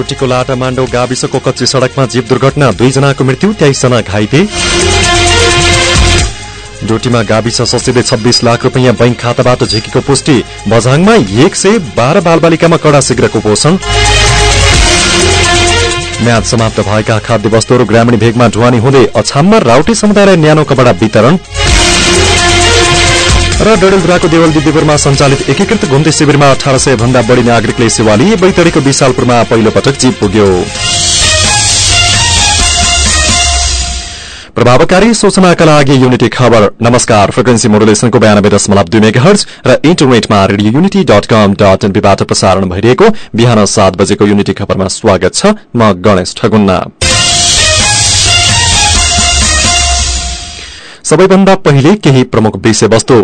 डोटीको लाटामाण्डो गाविसको कच्ची सड़कमा जीव दुर्घटना दुईजनाको मृत्यु तेइसजना घाइते। डोटीमा गाविस सचिवले छब्बीस लाख रुपियाँ बैंक खाताबाट झिकेको पुष्टि। बझाङमा एक सय बाह्र बालबालिकामा कडा शीघ्र कुपोषण म्याच समाप्त भएका खाद्य वस्तुहरू ग्रामीण भेगमा ढुवानी हुँदै अछाममा राउटे समुदायलाई न्यानो कपडा वितरण। र डडेलधुराको देवल दिदीपुरमा सञ्चालित एकीकृत घुम्ती शिविरमा अठार सय भन्दा बढ़ी नागरिकले सेवा लिए बैतडीको विशालपुरमा पहिलो पटक जीव पुग्यो। प्रभावकारी सूचनाका लागि युनिटी खबर। नमस्कार फ्रिक्वेन्सी मोडुलेसनको बयानब्बे दशमलव दुई मेगा हर्ज र इन्टरनेटमा Radio Unity dot com dot एनपीबाट प्रसारण भइरहेको बिहान सात बजेको युनिटी खबरमा स्वागत छ म गणेश ठगुन्ना। सबैभन्दा पहिले केही प्रमुख विषयवस्तु।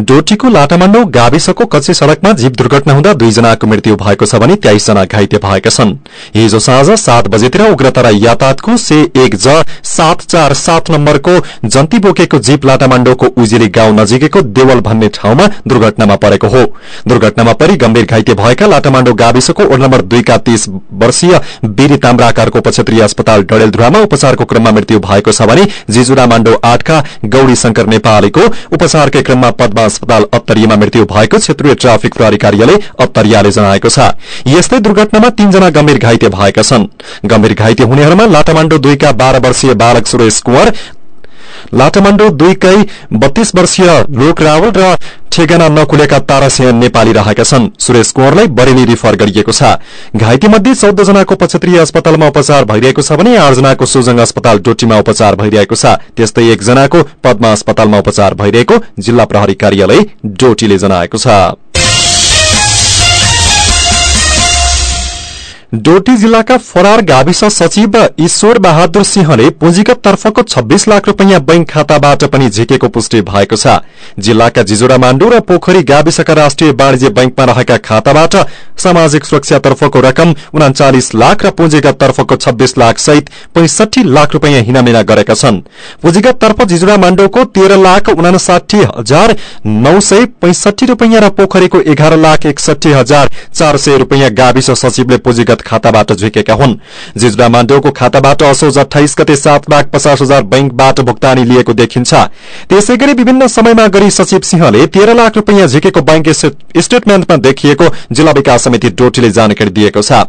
डोटीको लाटामाण्डौ गाविसको कच्ची सड़कमा जीव दुर्घटना हुँदा दुईजनाको मृत्यु भएको छ भने तेइसजना घाइते भएका छन्। हिजो साँझ सात बजेतिर उग्रतरा यातायातको से एक ज सात चार सात नम्बरको जन्ती बोकेको जीप लाटामाण्डौको उजिरी गाउँ नजिकैको देवल भन्ने ठाउँमा दुर्घटनामा परेको हो। दुर्घटनामा परि गम्भीर घाइते भएका लाटामाण्डौ गाविसको वड नम्बर दुईका तीस वर्षीय बीरी ताम्राकारको उपक्षेत्रीय अस्पताल डडेलधुरामा उपचारको क्रममा मृत्यु भएको छ भने जिजुरा माण्डो आठका गौरी शंकर नेपालीको उपचारकै क्रममा पद्मा अस्पताल अत्तरियामा मृत्यु भएको क्षेत्रीय ट्राफिक प्रहरी कार्यालय अत्तरियाले जनाएको छ। यस्तै दुर्घटनामा तीनजना गम्भीर घाइते भएका छन्। गम्भीर घाइते हुनेहरूमा लाटामाण्डो दुईका बाह्र वर्षीय बालक सुरेश कुंवर लाटामाण्डो दुईकै बत्तीस वर्षीय लोक रावल र ठेगाना नखुलेका तारासिंह नेपाली रहेका छन्। सुरेश कुंवरलाई बरेली रिफर गरिएको छ। घाइते मध्ये चौध जनाको पक्षत्रीय अस्पतालमा उपचार भइरहेको छ भने आठजनाको सुजङ अस्पताल डोटीमा उपचार भइरहेको छ। त्यस्तै एकजनाको पद्मा अस्पतालमा उपचार भइरहेको जिल्ला प्रहरी कार्यालय डोटीले जनाएको छ। डोटी जिल्लाका फरार गाविस सचिव ईश्वर बहादुर सिंहले पुँजीगत तर्फको छब्बीस लाख रूपियाँ बैंक खाताबाट पनि झिकेको पुष्टि भएको छ। जिल्लाका जिजोरा माण्डु र पोखरी गाविसका राष्ट्रिय वाणिज्य बैंकमा रहेका खाताबाट सामाजिक सुरक्षातर्फको रकम उनाचालिस लाख र पुँजीगत तर्फको छब्बीस लाख सहित पैंसठी लाख रूपियाँ हिनामिना गरेका छन्। पुँजीगत तर्फ जिजुरा माण्डोको तेह्र लाख उनासाठी हजार नौ सय पैंसठी रूपियाँ र पोखरीको एघार लाख एकसठी हजार चार सय रूपियाँ गाविस सचिवले पुँजीगत खाताबाट झिकेका हुन्। जिजुरा माण्डोको खाताबाट असोज अठाइस गते सात लाख पचास हजार बैंकबाट भुक्तानी लिएको देखिन्छ। त्यसै गरी विभिन्न समयमा गरी सचिव सिंहले तेह्र लाख रूपियाँ झिकेको बैंक स्टेटमेन्टमा देखिएको जिल्ला विकास समिति डोटीले जानकारी दिएको छ।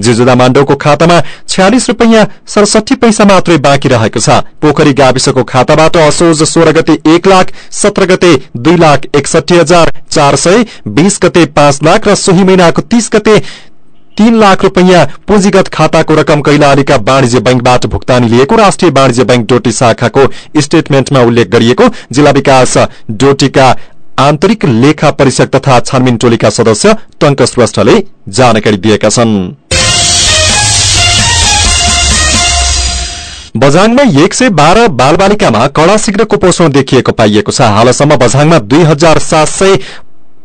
जिजुदा माण्डोको खातामा छयालिस रूपियाँ सडसठी पैसा मात्रै बाँकी रहेको छ। पोखरी गाविसको खाताबाट असोज सोह्र गते एक लाख सत्र गते दुई लाख एकसठी हजार चार सय बीस गते पाँच लाख र सोही महिनाको तीस गते तीन लाख रूपियाँ पुँजीगत खाताको रकम कैलालीका वाणिज्य बैंकबाट भुक्तानी लिएको राष्ट्रिय वाणिज्य बैंक डोटी शाखाको स्टेटमेन्टमा उल्लेख गरिएको जिल्ला विकास डोटीका आन्तरिक लेखा परीक्षक तथा छानबिन टोलीका सदस्य टंक श्रेष्ठले जानकारी दिएका छन्। बझाङमा एक सय बाह्र बालबालिकामा कड़ा शीघ्र कुपोषण देखिएको पाइएको छ। हालसम्म बझाङमा दुई हजार सात सय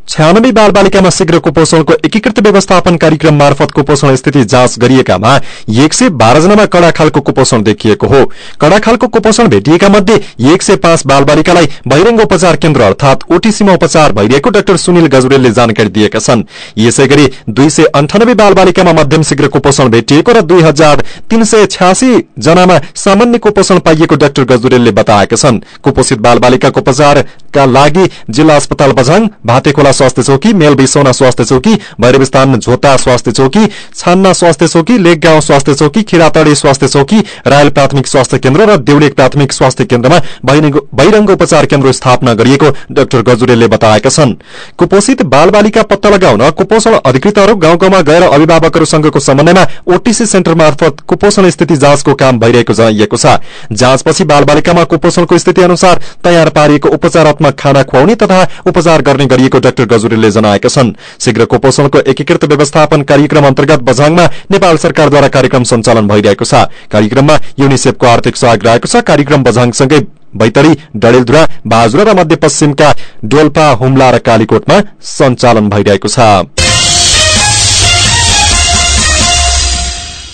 छयानब्बे बालबालिकामा शीघ्र कुपोषणको एकीकृत व्यवस्थापन कार्यक्रम मार्फत कुपोषण स्थिति जाँच गरिएकामा एक सय बाह्रजनामा कड़ा खालको कुपोषण देखिएको हो। कड़ा खालको कुपोषण भेटिएका मध्ये एक सय पाँच बालबालिकालाई बहिरंग उपचार केन्द्र अर्थात ओटीसीमा उपचार भइरहेको डाक्टर सुनिल गजुरेलले जानकारी दिएका छन्। यसै गरी दुई सय अन्ठानब्बे बालबालिकामा मध्यम शीघ्र कुपोषण भेटिएको र दुई हजार तीन सय छ्यासी जनामा सामान्य कुपोषण पाइएको डाक्टर गजुरेलले बताएका छन्। कुपोषित बालबालिकाको उपचारका लागि जिल्ला अस्पताल बझाङ भातेखोला स्वास्थ्य चौकी मेल बिसौना स्वास्थ्य चौकी भैरवस्थान झोटा स्वास्थ्य चौकी छान्ना स्वास्थ्य चौकी लेकगाउँ स्वास्थ्य चौकी खिरातडी स्वास्थ्य चौकी रायल प्राथमिक स्वास्थ्य केन्द्र र देउलेक प्राथमिक स्वास्थ्य केन्द्रमा बहिरंग उपचार केन्द्र स्थापना गरिएको डाक्टर गजुरेलले बताएका छन्। कुपोषित बालबालिका पत्ता लगाउन कुपोषण अधिकृतहरू गाउँ गाउँमा गएर अभिभावकहरूसँगको समन्वयमा ओटीसी सेन्टर मार्फत कुपोषण स्थिति जाँचको काम भइरहेको जनाइएको छ। जाँचपछि बालबालिकामा कुपोषणको स्थिति अनुसार तयार पारिएको उपचारात्मक खाना खुवाउने तथा उपचार गर्ने गरिएको डाक्टर गजुरेलले जनाएका छन् शीघ्र कुपोषणको एकीकृत व्यवस्थापन कार्यक्रम अन्तर्गत बझाङमा नेपाल सरकारद्वारा कार्यक्रम सञ्चालन भइरहेको छ कार्यक्रममा युनिसेफको आर्थिक सहयोग रहेको छ कार्यक्रम बझाङसँगै बैतडी डडेलधुरा बाजुरा र मध्यपश्चिमका डोल्पा हुम्ला र कालीकोटमा सञ्चालन भइरहेको छ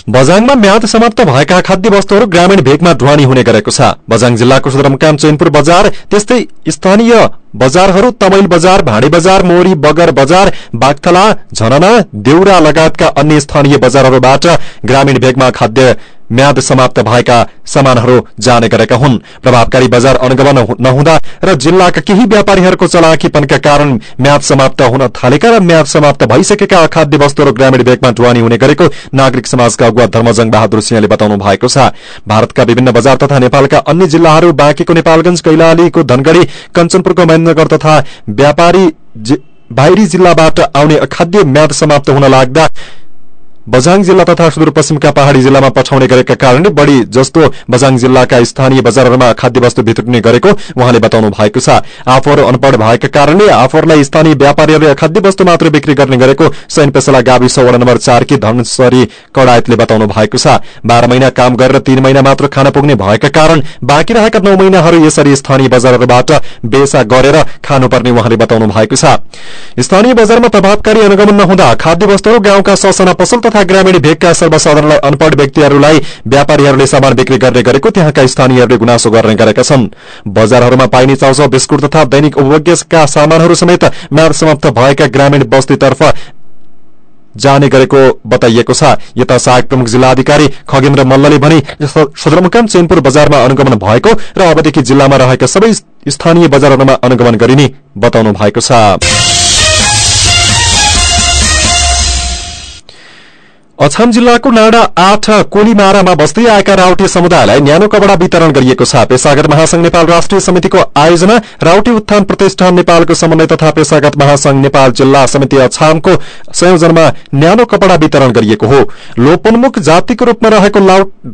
बजाङमा म्याद समाप्त भएका खाद्य वस्तुहरू ग्रामीण भेगमा ढुवानी हुने गरेको छ। बजाङ जिल्लाको सदरमुकाम चैनपुर बजार त्यस्तै स्थानीय बजारहरू तमैल बजार भाँडी बजार मोरी बगर बजार बागथला झनना देउरा लगायतका अन्य स्थानीय बजारहरूबाट ग्रामीण भेगमा खाद्य म्याद समाप्त भएका सामानहरू जाने गरेका हुन् प्रभावकारी बजार अनुगमन नहुँदा र जिल्लाका केही व्यापारीहरूको चलाकीपनका कारण म्याद समाप्त हुन थालेका र म्याद समाप्त भइसकेका अखाद्य वस्तुहरू ग्रामीण भेगमा ढुवानी हुने गरेको नागरिक समाजका अगुवा धर्मजङ बहादुर सिंहले बताउनु भएको छ भारतका विभिन्न बजार तथा नेपालका अन्य जिल्लाहरू बाँकीको नेपालगंज कैलालीको धनगढ़ी कञ्चनपुरको महेन्द्रगढ़ तथा व्यापारी बाहिरी जिल्लाबाट आउने अखाद्य म्याद समाप्त हुन लाग्दा बझाङ जिल्ला तथा सुदूरपश्चिमका पहाड़ी जिल्लामा पठाउने गरेका कारणले बढ़ी जस्तो बझाङ जिल्लाका स्थानीय बजारहरूमा खाद्य वस्तु भित्रुने गरेको उहाँले बताउनु भएको छ। आफूहरू अनपढ़ भएका कारणले आफूहरूलाई स्थानीय व्यापारीहरूले खाद्य वस्तु मात्र बिक्री गर्ने गरेको सैन पेसला गाविस वडा नम्बर चारकी धनसरी कडायतले बताउनु भएको छ। बाह्र महिना काम गरेर तीन महिना मात्र खान पुग्ने भएका कारण बाँकी रहेका नौ महिनाहरू यसरी स्थानीय बजारहरूबाट बेचा गरेर खानुपर्ने उहाँले बताउनु भएको छ। स्थानीय बजारमा प्रभावकारी अनुगमन नहुँदा खाद्य वस्तुहरू गाउँका ससना पसल तथा ग्रामीण भेगका सर्वसाधारणलाई अनपढ़ व्यक्तिहरूलाई व्यापारीहरूले सामान बिक्री गर्ने गरेको त्यहाँका स्थानीयहरूले गुनासो गर्ने गरेका छन्। बजारहरूमा पाइने चाउचाउ बिस्कुट तथा दैनिक उपभोग्यका सामानहरू समेत म्याद समाप्त भएका ग्रामीण बस्तीतर्फ जाने गरेको बताइएको छ। यता सहायक प्रमुख जिल्लाधिकारी खगेन्द्र मल्लले भने सदरमुकाम चैनपुर बजारमा अनुगमन भएको र अबदेखि जिल्लामा रहेका सबै स्थानीय बजारहरूमा अनुगमन गरिने बताउनु भएको छ। अछाम जिल्लाको नाडा आठ कोलीमारामा बस्दै आएका राउटे समुदायलाई न्यानो कपड़ा वितरण गरिएको छ। पेसागत महासंघ नेपाल राष्ट्रिय समितिको आयोजना राउटे उत्थान प्रतिष्ठान नेपालको समन्वय तथा पेसागत महासंघ नेपाल जिल्ला समिति अछामको संयोजनमा न्यानो कपड़ा वितरण गरिएको हो। लोपोन्मुख जातिको रूपमा रहेको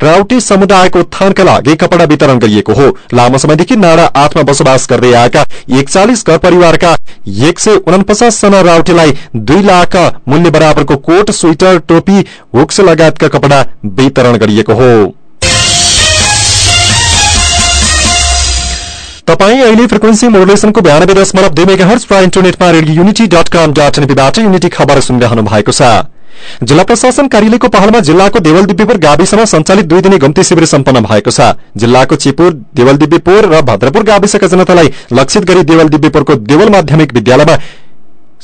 राउटे समुदायको उत्थानका लागि कपड़ा वितरण गरिएको हो। लामो समयदेखि नाडा आठमा बसोबास गर्दै आएका एकचालिस घर परिवारका एक सय जना राउटेलाई दुई लाख मूल्य बराबरको कोट स्वेटर टोपी हुक्स लगायतका कपड़ा वितरण गरिएको हो। तपाई अहिले फ्रिक्वेन्सी मोडुलेसनको बयानब्बे दशमलव दुई मेगा हर्च इन्टरनेटमा Radio Unity dot com dot एनपीबाट Unity खबर सुनिरहनु भएको छ। जिल्ला प्रशासन कार्यालयको पहलमा जिल्लाको देवलदिव्यपुर गाविसमा सञ्चालित दुई दिने घुम्ती शिविर सम्पन्न भएको छ। जिल्लाको चिपुर देवलदिव्यपुर र भद्रपुर गाविसका जनतालाई लक्षित गरी देवलदिव्यपुरको देवल माध्यमिक विद्यालयमा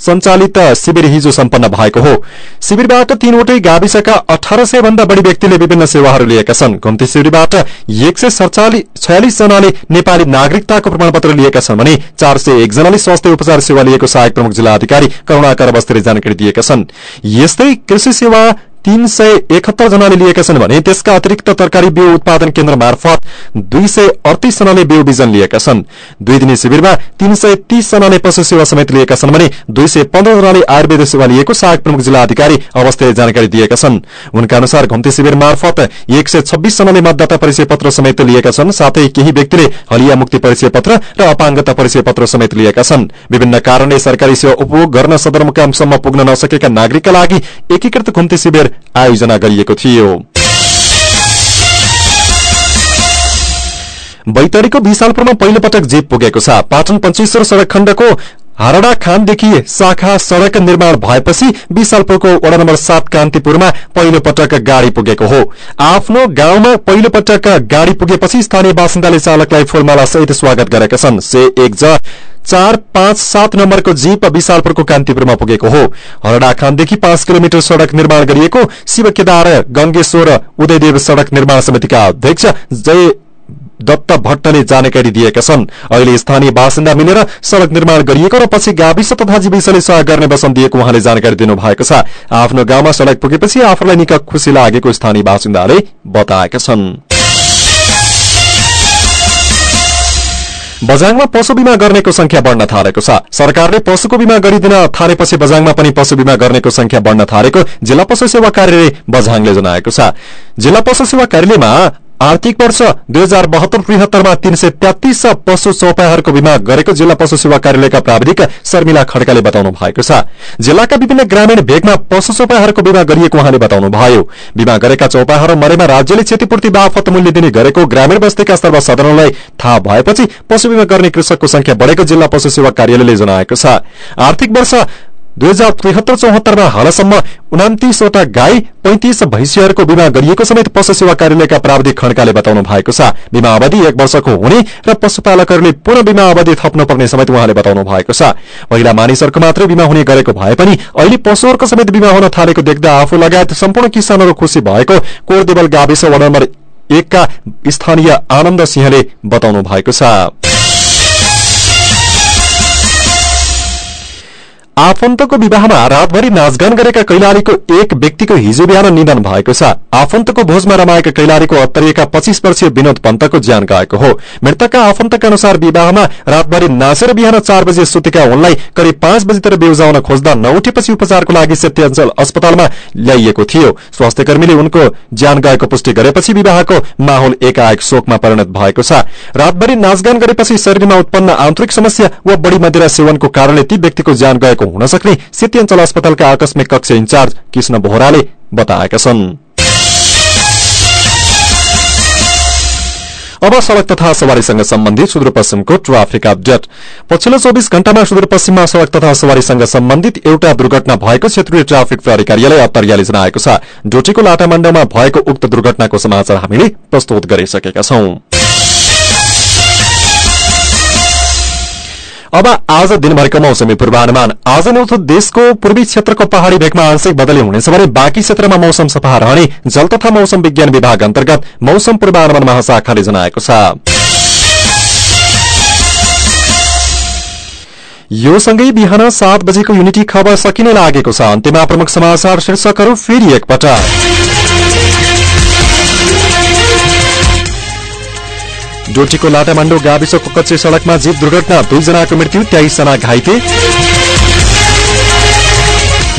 सञ्चालित शिविर हिजो सम्पन्न भएको हो। शिविरबाट तीनवटै गाविसका अठार सय भन्दा बढ़ी व्यक्तिले विभिन्न सेवाहरू लिएका छन्। घुम्ती शिविरबाट एक सय छयालिस जनाले नेपाली नागरिकताको प्रमाणपत्र लिएका छन् भने चार सय एकजनाले स्वास्थ्य उपचार सेवा लिएको सहायक प्रमुख जिल्ला अधिकारी करूणाकर अवस्थीले जानकारी दिएका छन्। यस्तै कृषि सेवा तीन सय एकहत्तर जनाले लिएका छन् भने त्यसका अतिरिक्त तरकारी बिउ उत्पादन केन्द्र मार्फत दुई सय अडतिस जनाले बिउ बिजन लिएका छन्। दुई दिने शिविरमा तीन सय तीस जनाले पशु सेवा समेत लिएका छन् भने दुई सय पन्ध्र जनाले आयुर्वेद सेवा लिएको सहायक प्रमुख जिल्ला अधिकारी अवस्थाले जानकारी दिएका छन्। उनका अनुसार घुम्ती शिविर मार्फत एक सय छब्बीस जनाले मतदाता परिचय पत्र समेत लिएका छन् साथै केही व्यक्तिले हलिया मुक्ति परिचय पत्र र अपाङ्गता परिचय पत्र समेत लिएका छन्। विभिन्न कारणले सरकारी सेवा उपभोग गर्न सदरमुकामसम्म पुग्न नसकेका नागरिकका लागि एकीकृत घुम्ती शिविर आयोजना गरिएको थियो. बैतडीको विशालपुरमा पहिलो पटक जीप पुगेको छ। पाटन पञ्चेश्वर सड़क खण्डको हारडा खानदेखि शाखा सड़क निर्माण भएपछि विशालपुरको वडा नम्बर सात कान्तिपुरमा पहिलो पटक गाड़ी पुगेको हो। आफ्नो गाउँमा पहिलो पटक गाड़ी पुगेपछि स्थानीय बासिन्दाले चालकलाई फूलमाला सहित स्वागत गरेका छन्। से एक चार पाँच सात नम्बरको जीप विशालपुरको कान्तिपुरमा पुगेको हो। हरडा खानदेखि पाँच किलोमिटर सड़क निर्माण गरिएको शिव केदार गंगेश्वर उदयदेव सड़क निर्माण समितिका अध्यक्ष जय दत्त भट्टले जानकारी दिएका छन्। अहिले स्थानीय बासिन्दा मिलेर सड़क निर्माण गरिएको र पछि गाविस तथा जीविसले सहयोग गर्ने वचन दिएको उहाँले जानकारी दिनुभएको छ। आफ्नो गाउँमा सड़क पुगेपछि आफूलाई निकै खुशी लागेको स्थानीय बासिन्दाले बताएका छन्। बजाङमा पशु बिमा गर्नेको संख्या बढ़न थालेको छ। सरकारले पशुको बिमा गरिदिन थालेपछि बजाङमा पनि पशु बिमा गर्नेको संख्या बढ़न थालेको जिल्ला पशु सेवा कार्यालय बझाङले जनाएको छ। जिल्ला पशु सेवा कार्यालयमा आर्थिक वर्ष दुई हजार बहत्तर त्रिहत्तरमा तीन सय तेत्तीस पशु चौपाईहरूको बिमा गरेको जिल्ला पशु सेवा कार्यालयका प्राविधिक शर्मिला खड्काले बताउनु भएको छ। जिल्लाका विभिन्न ग्रामीण भेगमा पशु चौपाईहरूको बिमा गरिएको उहाँले बताउनुभयो बिमा गरेका चौपाईहरू मरेमा राज्यले क्षतिपूर्ति बाफत मूल्य दिने गरेको ग्रामीण बस्तीका सर्वसाधारणलाई थाहा भएपछि पशु बिमा गर्ने कृषकको संख्या बढ़ेको जिल्ला पशु सेवा कार्यालयले जनाएको छ। आर्थिक वर्ष दुई हजार त्रिहत्तर चौहत्तरमा हालसम्म उनातिसवटा गाई पैंतिस भैँसीहरूको बीमा गरिएको समेत पशु सेवा कार्यालयका प्राविधिक खण्डकाले बताउनु भएको छ। बीमा अवधि एक वर्षको हुने र पशुपालकहरूले पूर्ण बीमा अवधि थप्नुपर्ने समेत उहाँले बताउनु भएको छ। पहिला मानिसहरूको मात्रै बीमा हुने गरेको भए पनि अहिले पशुहरूको समेत बीमा हुन थालेको देख्दा आफू लगायत सम्पूर्ण किसानहरू खुशी भएको कोरदेवल गाविस वडा नम्बर एकका स्थानीय आनन्द सिंहले बताउनु भएको छ। आफन्तको विवाहमा रातभरि नाचगान गरेका कैलालीको एक व्यक्तिको हिजो बिहान निधन भएको छ। आफन्तको भोजमा रमाएका कैलालीको अत्तरिएका पच्चीस वर्षीय विनोद पन्तको ज्यान गएको हो। मृतकका आफन्तका अनुसार विवाहमा रातभरि नाचेर बिहान चार बजे सुतेका उनलाई करिब पाँच बजीतिर बेउजाउन खोज्दा नउठेपछि उपचारको लागि सेत्याञ्चल अस्पतालमा ल्याइएको थियो। स्वास्थ्य उनको ज्यान गएको पुष्टि गरेपछि विवाहको माहौल एकाएक शोकमा परिणत भएको छ। रातभरि नाचगान गरेपछि शरीरमा उत्पन्न आन्तरिक समस्या वा बढ़ी मदिरा सेवनको कारणले ती व्यक्तिको ज्यान गएको हुन सक्ने सेत्याञ्चल अस्पतालका आकस्मिक कक्ष इन्चार्ज कृष्ण बोहराले बताएका छन्। अब सड़क तथा सवारीसँग सम्बन्धित सुदूरपश्चिमको ट्राफिक अपडेट। पछिल्लो चौबिस घण्टामा सुदूरपश्चिममा सड़क तथा सवारीसँग सम्बन्धित एउटा दुर्घटना भएको क्षेत्रीय ट्राफिक प्रहरी कार्यालय अत्तरियाले जनाएको छ। डोटीको लाटामाण्डोमा भएको उक्त दुर्घटनाको समाचार हामीले प्रस्तुत गरिसकेका छौं। अब आज दिनभरिको मौसमी पूर्वानुमान। आज न्यौथो देशको पूर्वी क्षेत्रको पहाड़ी भेगमा आंशिक बदली हुनेछ भने बाँकी क्षेत्रमा मौसम सफा रहने जल तथा मौसम विज्ञान विभाग अन्तर्गत मौसम पूर्वानुमान महाशाखाले जनाएको छ। यो सँगै बिहान सात बजेको युनिटी खबर सकिने लागेको छ। अन्त्यमा प्रमुख समाचार शीर्षकहरू फेरि एकपटक। डोटीको लाटामाण्डो गाविसको कच्चे सड़कमा जीव दुर्घटना दुईजनाको मृत्यु तेइसजना घाइते।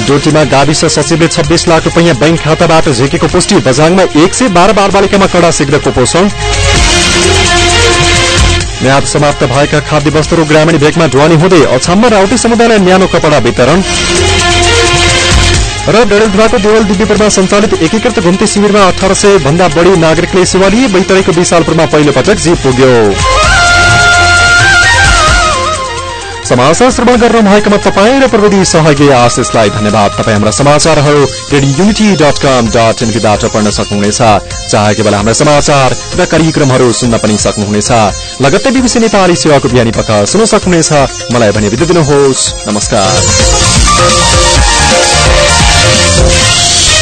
डोटीमा गाविस सचिवले छब्बीस लाख रूपियाँ बैंक खाताबाट झिकेको पुष्टि बझाङमा एक सय बाह्र बालबालिकामा कडा शीघ्र कुपोषण म्याद समाप्त भएका खाद्य वस्तुहरू ग्रामीण भेगमा ढुवानी हुँदै अछाममा राउटे समुदायलाई न्यानो कपडा वितरण। र डडेलधुवाको देवल दिव्यपुरमा सञ्चालित एकीकृत घुम्ती शिविरमा अठार सय भन्दा बढ़ी नागरिकले सेवा लिए बैतरेको विशालपुरमा पहिलो पटक जीव पुग्यो। समाचार श्रवण गर्न भएकोमा तपाईँ र प्रविधि सहयोगी आशिषलाई धन्यवाद। तपाईँ हाम्रा समाचारहरू Radio Unity dot com dot एनपीबाट पढ्न सक्नुहुनेछ। चाहेको बेला हाम्रा समाचार र कार्यक्रमहरू सुन्न पनि सक्नुहुनेछ। लगत्तै बिबिसी नेपाली सेवाको बिहानी पख सुन्न सक्नुहुनेछ। मलाई भने बिदा दिनुहोस्। नमस्कार। Thank you.